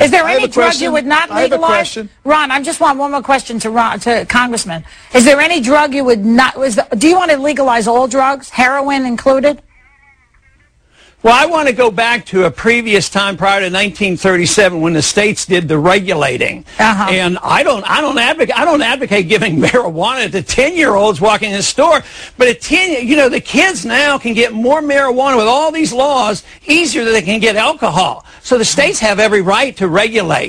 I, Is there I any drug question. you would not I have a legalize? Ron, I just want one more question to Ron, to Congressman. Is there any drug you would not? Was the, do you want to legalize all drugs, heroin included? Well, I want to go back to a previous time prior to 1937 when the states did the regulating. Uh-huh. And I don't, I don't advocate, I don't advocate giving marijuana to 10-year-olds walking in the store. But at 10, you know, the kids now can get more marijuana with all these laws easier than they can get alcohol. So the states have every right to regulate.